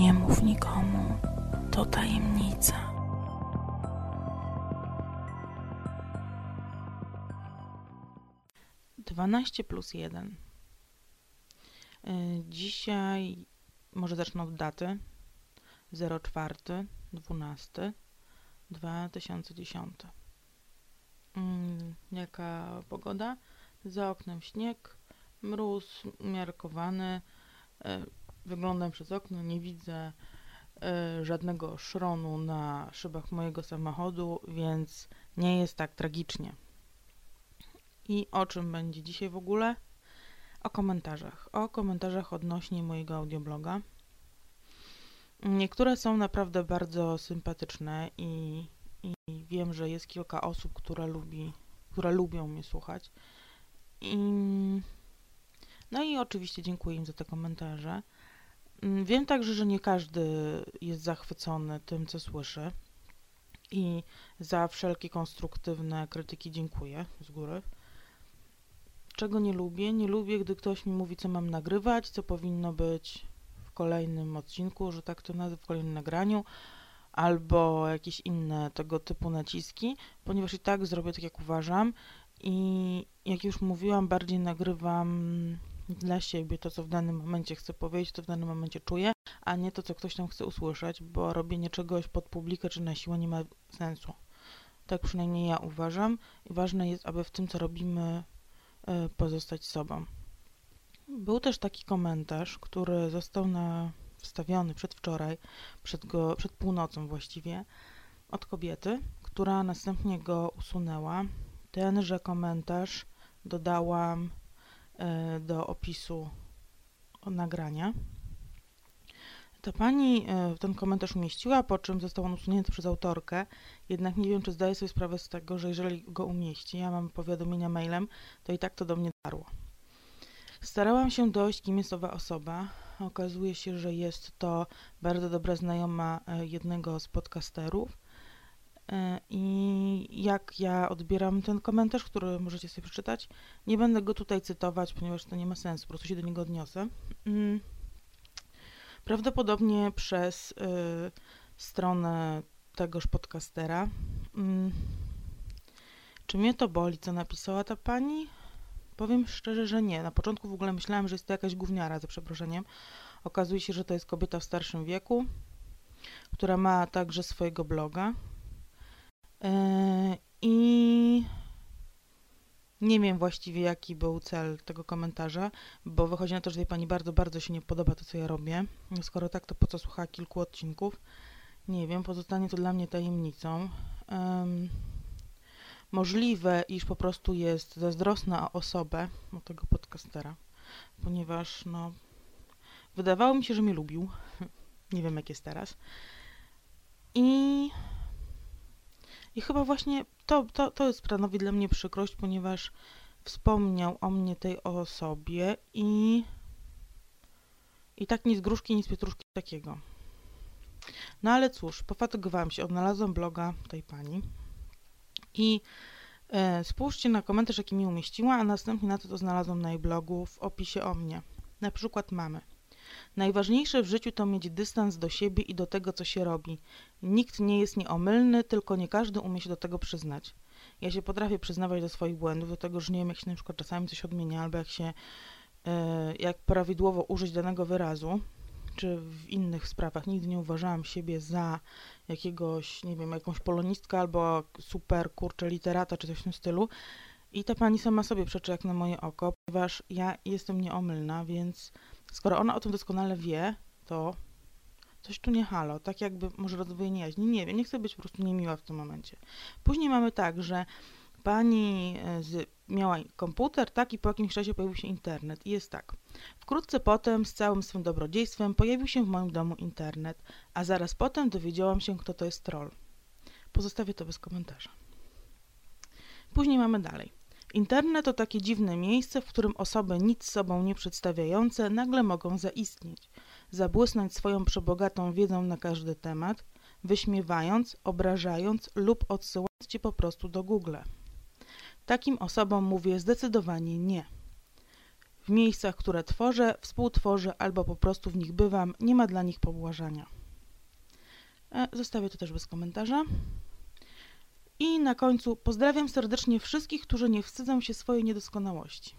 Nie mów nikomu, to tajemnica. Dwanaście plus jeden. Y, dzisiaj może zacznę od daty 04 12 2010. Jaka pogoda? Za oknem śnieg, mróz umiarkowany. Wyglądam przez okno, nie widzę y, żadnego szronu na szybach mojego samochodu, więc nie jest tak tragicznie. I o czym będzie dzisiaj w ogóle? O komentarzach. O komentarzach odnośnie mojego audiobloga. Niektóre są naprawdę bardzo sympatyczne i, i wiem, że jest kilka osób, które, lubi, które lubią mnie słuchać. I, no i oczywiście dziękuję im za te komentarze. Wiem także, że nie każdy jest zachwycony tym, co słyszy. I za wszelkie konstruktywne krytyki dziękuję z góry. Czego nie lubię? Nie lubię, gdy ktoś mi mówi, co mam nagrywać, co powinno być w kolejnym odcinku, że tak to nazwę, w kolejnym nagraniu, albo jakieś inne tego typu naciski, ponieważ i tak zrobię tak, jak uważam. I jak już mówiłam, bardziej nagrywam dla siebie to, co w danym momencie chcę powiedzieć, to w danym momencie czuję, a nie to, co ktoś tam chce usłyszeć, bo robienie czegoś pod publikę czy na siłę nie ma sensu. Tak przynajmniej ja uważam. I ważne jest, aby w tym, co robimy, E, pozostać sobą. Był też taki komentarz, który został na, wstawiony przedwczoraj, przed, go, przed północą właściwie, od kobiety, która następnie go usunęła. Tenże komentarz dodałam do opisu nagrania. Ta pani e, ten komentarz umieściła, po czym został on usunięty przez autorkę, jednak nie wiem, czy zdaje sobie sprawę z tego, że jeżeli go umieści, ja mam powiadomienia mailem, to i tak to do mnie darło. Starałam się dojść, kim jest owa osoba. Okazuje się, że jest to bardzo dobra znajoma e, jednego z podcasterów. E, I jak ja odbieram ten komentarz, który możecie sobie przeczytać, nie będę go tutaj cytować, ponieważ to nie ma sensu, po prostu się do niego odniosę. Mm. Prawdopodobnie przez y, stronę tegoż podcastera. Mm. Czy mnie to boli, co napisała ta pani? Powiem szczerze, że nie. Na początku w ogóle myślałam, że jest to jakaś gówniara, za przeproszeniem. Okazuje się, że to jest kobieta w starszym wieku, która ma także swojego bloga. Yy, I nie wiem właściwie, jaki był cel tego komentarza, bo wychodzi na to, że pani bardzo, bardzo się nie podoba to, co ja robię. Skoro tak, to po co słucha kilku odcinków? Nie wiem, pozostanie to dla mnie tajemnicą. Um, możliwe, iż po prostu jest zazdrosna o osobę, o tego podcastera, ponieważ, no, wydawało mi się, że mnie lubił. nie wiem, jak jest teraz. I i chyba właśnie to, to, to stanowi dla mnie przykrość, ponieważ wspomniał o mnie tej osobie i i tak nic gruszki, nic pietruszki takiego. No ale cóż, pofatygowałam się, odnalazłam bloga tej pani i e, spójrzcie na komentarz, jaki mi umieściła, a następnie na to, to znalazłam na jej blogu w opisie o mnie. Na przykład mamy. Najważniejsze w życiu to mieć dystans do siebie i do tego, co się robi. Nikt nie jest nieomylny, tylko nie każdy umie się do tego przyznać. Ja się potrafię przyznawać do swoich błędów, do tego, że nie wiem, jak się na przykład czasami coś odmienia, albo jak się, e, jak prawidłowo użyć danego wyrazu, czy w innych sprawach. Nigdy nie uważałam siebie za jakiegoś, nie wiem, jakąś polonistkę albo super, kurczę, literata, czy coś w tym stylu. I ta pani sama sobie przeczy jak na moje oko, ponieważ ja jestem nieomylna, więc Skoro ona o tym doskonale wie, to coś tu nie halo, tak jakby może rozdwojenie jaźni. Nie wiem, nie chcę być po prostu niemiła w tym momencie. Później mamy tak, że pani e, z, miała komputer, tak, i po jakimś czasie pojawił się internet. I jest tak. Wkrótce potem, z całym swym dobrodziejstwem, pojawił się w moim domu internet, a zaraz potem dowiedziałam się, kto to jest troll. Pozostawię to bez komentarza. Później mamy dalej. Internet to takie dziwne miejsce, w którym osoby nic sobą nie przedstawiające nagle mogą zaistnieć, zabłysnąć swoją przebogatą wiedzą na każdy temat, wyśmiewając, obrażając lub odsyłając cię po prostu do Google. Takim osobom mówię zdecydowanie nie. W miejscach, które tworzę, współtworzę albo po prostu w nich bywam. Nie ma dla nich pobłażania. E, zostawię to też bez komentarza. I na końcu pozdrawiam serdecznie wszystkich, którzy nie wstydzą się swojej niedoskonałości.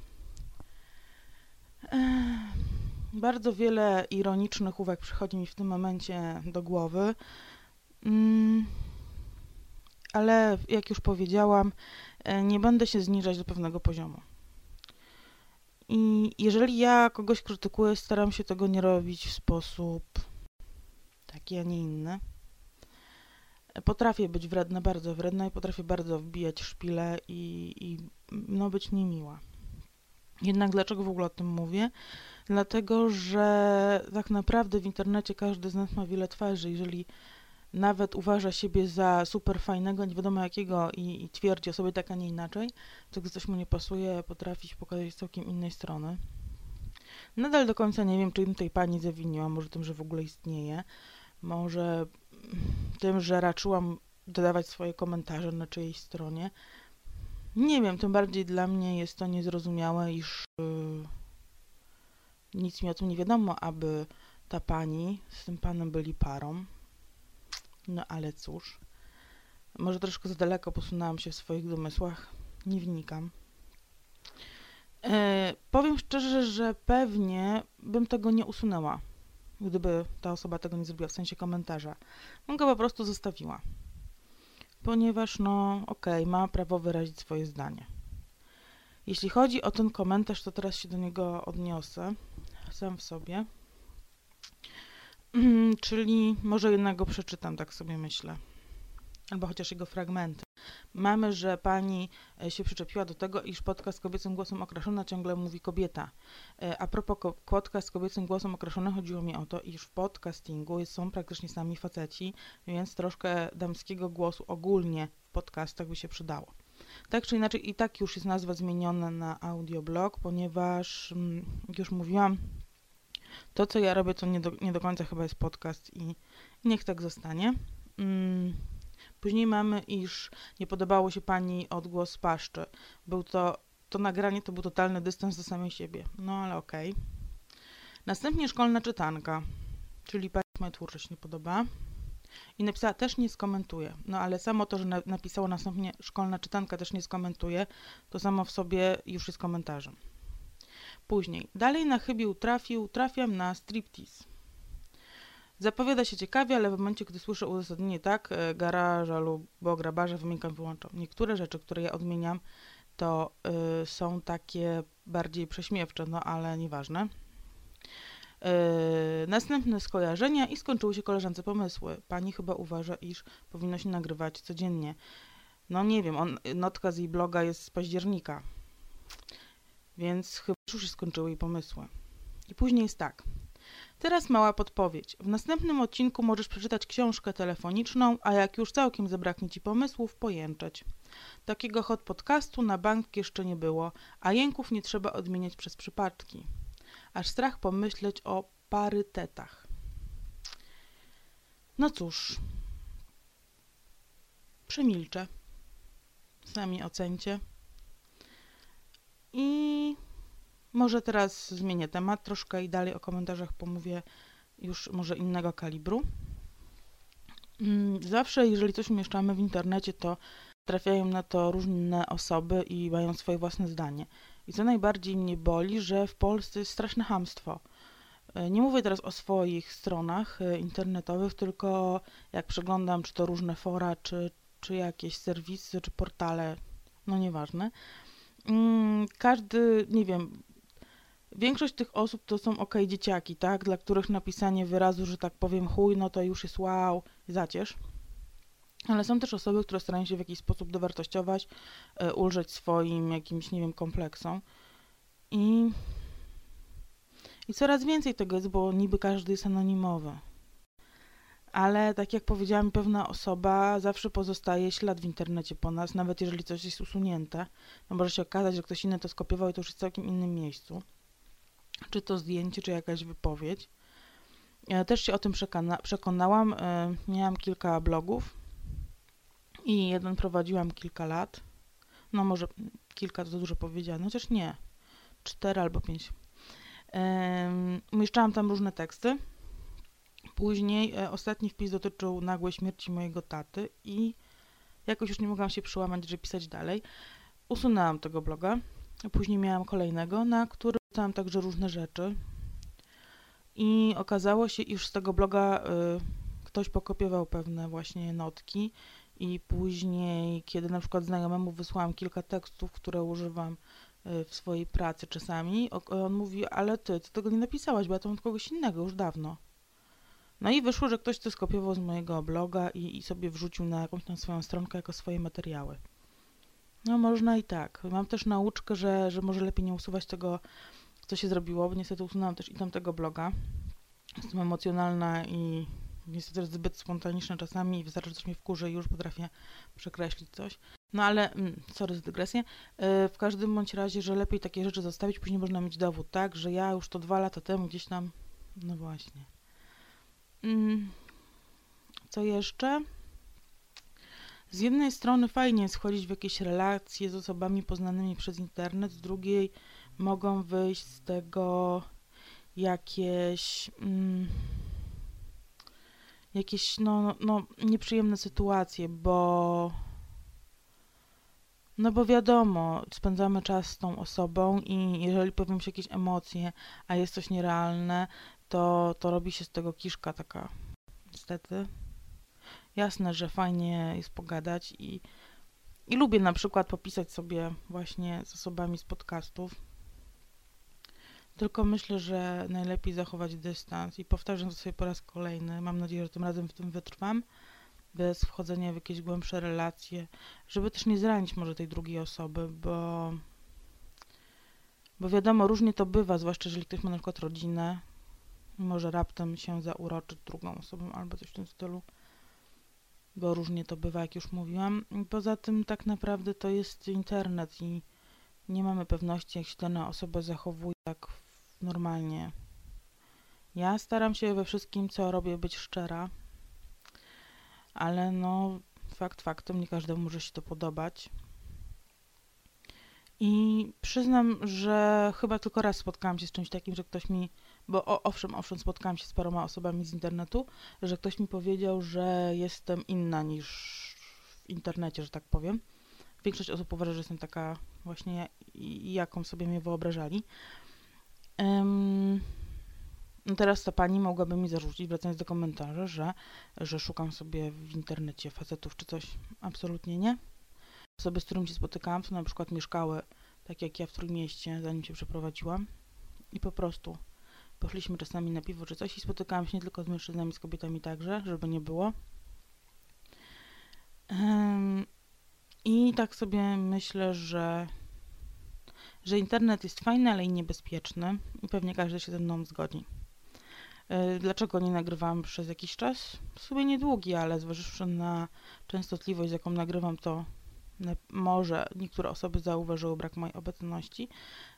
Bardzo wiele ironicznych uwag przychodzi mi w tym momencie do głowy. Mm, ale jak już powiedziałam, e, nie będę się zniżać do pewnego poziomu. I jeżeli ja kogoś krytykuję, staram się tego nie robić w sposób taki, a nie inny. Potrafię być wredna, bardzo wredna i potrafię bardzo wbijać szpile i, i no, być niemiła. Jednak dlaczego w ogóle o tym mówię? Dlatego, że tak naprawdę w internecie każdy z nas ma wiele twarzy. Jeżeli nawet uważa siebie za super fajnego, nie wiadomo jakiego i, i twierdzi o sobie tak, a nie inaczej, to gdy coś mu nie pasuje, potrafi się pokazać z całkiem innej strony. Nadal do końca nie wiem, czym tej pani zawiniła, może tym, że w ogóle istnieje, może tym, że raczyłam dodawać swoje komentarze na czyjejś stronie. Nie wiem, tym bardziej dla mnie jest to niezrozumiałe, iż yy, nic mi o tym nie wiadomo, aby ta pani z tym panem byli parą. No ale cóż, może troszkę za daleko posunęłam się w swoich domysłach, nie wnikam. E, powiem szczerze, że pewnie bym tego nie usunęła, gdyby ta osoba tego nie zrobiła, w sensie komentarza. Bym go po prostu zostawiła. Ponieważ, no, okej, okay, ma prawo wyrazić swoje zdanie. Jeśli chodzi o ten komentarz, to teraz się do niego odniosę sam w sobie. Czyli może jednego przeczytam, tak sobie myślę. Albo chociaż jego fragmenty. Mamy, że pani e, się przyczepiła do tego, iż podcast kobiecym głosem okraszona ciągle mówi kobieta. E, a propos podcast kobiecym głosem okraszony, chodziło mi o to, iż w podcastingu są praktycznie sami faceci, więc troszkę damskiego głosu ogólnie w podcastach by się przydało. Tak czy inaczej, i tak już jest nazwa zmieniona na audioblog, ponieważ, mm, jak już mówiłam, to, co ja robię, to nie do, nie do końca chyba jest podcast i niech tak zostanie. Mm. Później mamy, iż nie podobało się pani odgłos paszczy. Był to, to nagranie to był totalny dystans do samej siebie. No ale okej. Okay. Następnie szkolna czytanka, czyli pani moja twórczość nie podoba. I napisała, też nie skomentuje. No ale samo to, że na, napisało następnie szkolna czytanka też nie skomentuje, to samo w sobie już jest komentarzem. Później, dalej na chybił trafił, trafiam na striptease. Zapowiada się ciekawie, ale w momencie, gdy słyszę uzasadnienie tak, e, garaża lub grabarza wymieniam, wyłączam. Niektóre rzeczy, które ja odmieniam, to y, są takie bardziej prześmiewcze, no ale nieważne. Yy, następne skojarzenia i skończyły się koleżance pomysły. Pani chyba uważa, iż powinno się nagrywać codziennie. No nie wiem, on, notka z jej bloga jest z października. Więc chyba już się skończyły jej pomysły. I później jest tak. Teraz mała podpowiedź. W następnym odcinku możesz przeczytać książkę telefoniczną, a jak już całkiem zabraknie ci pomysłów, pojęczeć. Takiego hot podcastu na bank jeszcze nie było, a jęków nie trzeba odmieniać przez przypadki. Aż strach pomyśleć o parytetach. No cóż, przemilczę. Sami ocencie. I może teraz zmienię temat troszkę i dalej o komentarzach pomówię już może innego kalibru. Mm, zawsze, jeżeli coś umieszczamy w internecie, to trafiają na to różne osoby i mają swoje własne zdanie. I co najbardziej mnie boli, że w Polsce jest straszne hamstwo. E, nie mówię teraz o swoich stronach e, internetowych, tylko jak przeglądam, czy to różne fora, czy, czy jakieś serwisy, czy portale, no nieważne, Mm, każdy, nie wiem, większość tych osób to są ok dzieciaki, tak, dla których napisanie wyrazu, że tak powiem chuj, no to już jest wow, zacierz. Ale są też osoby, które starają się w jakiś sposób dowartościować, e, ulżyć swoim jakimś, nie wiem, kompleksom. I, I coraz więcej tego jest, bo niby każdy jest anonimowy ale tak jak powiedziałam, pewna osoba zawsze pozostaje ślad w internecie po nas, nawet jeżeli coś jest usunięte. No może się okazać, że ktoś inny to skopiował i to już jest w całkiem innym miejscu. Czy to zdjęcie, czy jakaś wypowiedź. Ja też się o tym przekona przekonałam. E, miałam kilka blogów i jeden prowadziłam kilka lat. No może kilka to dużo powiedziane, chociaż nie. Cztery albo pięć. umieszczałam tam różne teksty. Później e, ostatni wpis dotyczył nagłej śmierci mojego taty i jakoś już nie mogłam się przełamać, żeby pisać dalej. Usunęłam tego bloga. Później miałam kolejnego, na którym pisałam także różne rzeczy. I okazało się, iż z tego bloga y, ktoś pokopiował pewne właśnie notki i później, kiedy na przykład znajomemu wysłałam kilka tekstów, które używam y, w swojej pracy czasami, on mówi, ale ty, ty tego nie napisałaś, bo ja to od kogoś innego już dawno. No i wyszło, że ktoś to skopiował z mojego bloga i, i sobie wrzucił na jakąś tam swoją stronkę jako swoje materiały. No można i tak. Mam też nauczkę, że, że może lepiej nie usuwać tego, co się zrobiło, bo niestety usunęłam też i tamtego bloga. Jestem emocjonalna i niestety zbyt spontaniczna czasami i wystarczy, że coś mnie wkurzy i już potrafię przekreślić coś. No ale, mm, sorry za dygresję, yy, w każdym bądź razie, że lepiej takie rzeczy zostawić, później można mieć dowód, tak, że ja już to dwa lata temu gdzieś tam, no właśnie. Yy, co jeszcze? Z jednej strony fajnie jest wchodzić w jakieś relacje z osobami poznanymi przez internet, z drugiej mogą wyjść z tego jakieś mm, jakieś no, no, nieprzyjemne sytuacje, bo no bo wiadomo, spędzamy czas z tą osobą i jeżeli pojawią się jakieś emocje, a jest coś nierealne, to, to robi się z tego kiszka taka niestety. Jasne, że fajnie jest pogadać i, i lubię na przykład popisać sobie właśnie z osobami z podcastów. Tylko myślę, że najlepiej zachować dystans i powtarzam to sobie po raz kolejny. Mam nadzieję, że tym razem w tym wytrwam, bez wchodzenia w jakieś głębsze relacje, żeby też nie zranić może tej drugiej osoby, bo, bo wiadomo, różnie to bywa, zwłaszcza jeżeli ktoś ma na przykład rodzinę, może raptem się zauroczyć drugą osobą albo coś w tym stylu bo różnie to bywa, jak już mówiłam. Poza tym tak naprawdę to jest internet i nie mamy pewności, jak się dana osoba zachowuje tak normalnie. Ja staram się we wszystkim, co robię, być szczera, ale no, fakt faktem, nie każdemu może się to podobać. I przyznam, że chyba tylko raz spotkałam się z czymś takim, że ktoś mi bo o, owszem, owszem, spotkałam się z paroma osobami z internetu, że ktoś mi powiedział, że jestem inna niż w internecie, że tak powiem. Większość osób uważa, że jestem taka właśnie, jaką sobie mnie wyobrażali. Um, no teraz ta pani mogłaby mi zarzucić, wracając do komentarza, że, że szukam sobie w internecie facetów czy coś. Absolutnie nie. Osoby, z którymi się spotykałam, to na przykład mieszkały, tak jak ja w Trójmieście, zanim się przeprowadziłam. I po prostu Poszliśmy czasami na piwo czy coś i spotykałam się nie tylko z mężczyznami, z kobietami także, żeby nie było. Um, I tak sobie myślę, że, że internet jest fajny, ale i niebezpieczny i pewnie każdy się ze mną zgodzi. E, dlaczego nie nagrywam przez jakiś czas? W sumie niedługi, ale zważywszy na częstotliwość, z jaką nagrywam, to może niektóre osoby zauważyły brak mojej obecności.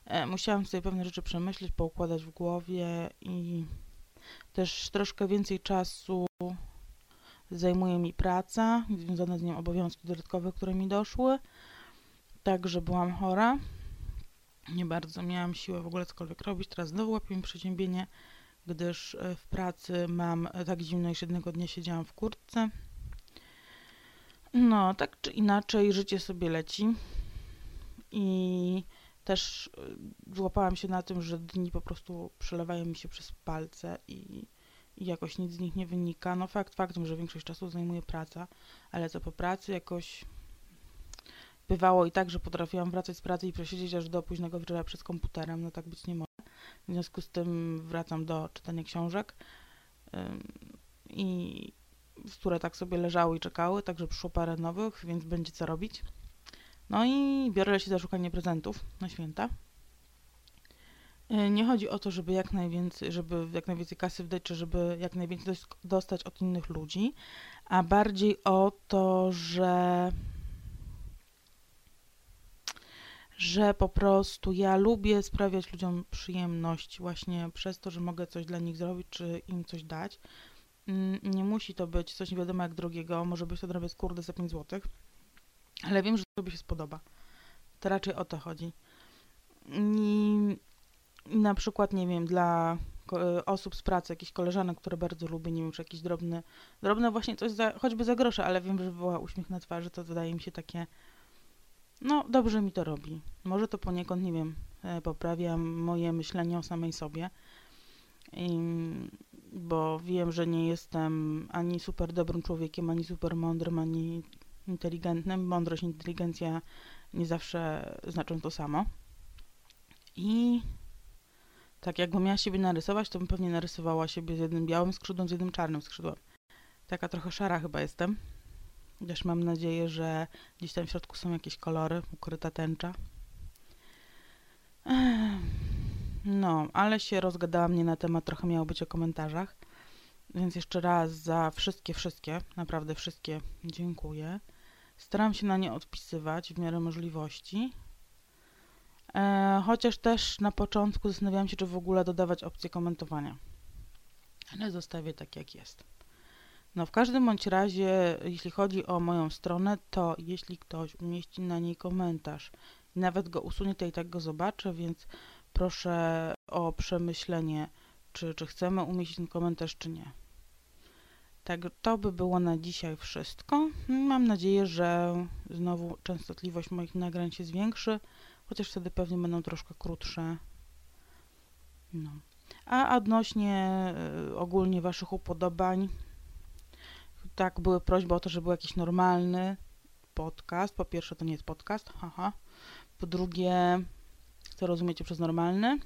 E, musiałam sobie pewne rzeczy przemyśleć, poukładać w głowie i też troszkę więcej czasu zajmuje mi praca, związane z nią obowiązki dodatkowe, które mi doszły. Także byłam chora. Nie bardzo miałam siłę w ogóle cokolwiek robić. Teraz znowu łapię mi przeziębienie, gdyż e, w pracy mam tak zimno, iż jednego dnia siedziałam w kurtce. No, tak czy inaczej, życie sobie leci. I też y, złapałam się na tym, że dni po prostu przelewają mi się przez palce i, i jakoś nic z nich nie wynika. No fakt faktem, że większość czasu zajmuje praca, ale co po pracy jakoś bywało i tak, że potrafiłam wracać z pracy i przesiedzieć aż do późnego wieczora przed komputerem. No tak być nie może. W związku z tym wracam do czytania książek i które tak sobie leżały i czekały, także przyszło parę nowych, więc będzie co robić. No i biorę się za szukanie prezentów na święta. E, nie chodzi o to, żeby jak najwięcej, żeby jak najwięcej kasy wydać, czy żeby jak najwięcej dostać od innych ludzi, a bardziej o to, że że po prostu ja lubię sprawiać ludziom przyjemność właśnie przez to, że mogę coś dla nich zrobić, czy im coś dać. Mm, nie musi to być coś nie wiadomo jak drogiego, może być to drobiazg kurde za 5 zł, ale wiem, że tobie się spodoba. To raczej o to chodzi. I na przykład, nie wiem, dla ko- osób z pracy, jakichś koleżanek, które bardzo lubię, nie wiem, czy jakiś drobny, drobne właśnie coś, za, choćby za grosze, ale wiem, że wywoła uśmiech na twarzy, to wydaje mi się takie, no dobrze mi to robi. Może to poniekąd, nie wiem, e, poprawia moje myślenie o samej sobie, I, bo wiem, że nie jestem ani super dobrym człowiekiem, ani super mądrym, ani inteligentnym. Mądrość, inteligencja nie zawsze znaczą to samo. I tak jakbym miała siebie narysować, to bym pewnie narysowała siebie z jednym białym skrzydłem, z jednym czarnym skrzydłem. Taka trochę szara chyba jestem. Też mam nadzieję, że gdzieś tam w środku są jakieś kolory, ukryta tęcza. No, ale się rozgadałam nie na temat, trochę miało być o komentarzach. Więc jeszcze raz za wszystkie, wszystkie, naprawdę wszystkie dziękuję. Staram się na nie odpisywać w miarę możliwości. E, chociaż też na początku zastanawiałam się, czy w ogóle dodawać opcję komentowania. Ale zostawię tak, jak jest. No, w każdym bądź razie, jeśli chodzi o moją stronę, to jeśli ktoś umieści na niej komentarz i nawet go usunie, to i tak go zobaczę, więc proszę o przemyślenie, czy, czy chcemy umieścić ten komentarz, czy nie. Tak, to by było na dzisiaj wszystko. Mam nadzieję, że znowu częstotliwość moich nagrań się zwiększy, chociaż wtedy pewnie będą troszkę krótsze. No. A odnośnie y, ogólnie Waszych upodobań, tak, były prośby o to, żeby był jakiś normalny podcast. Po pierwsze, to nie jest podcast, haha. Po drugie, co rozumiecie przez normalny?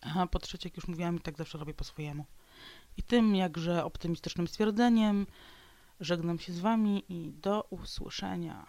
A po trzecie, jak już mówiłam, i tak zawsze robię po swojemu. I tym jakże optymistycznym stwierdzeniem żegnam się z Wami i do usłyszenia.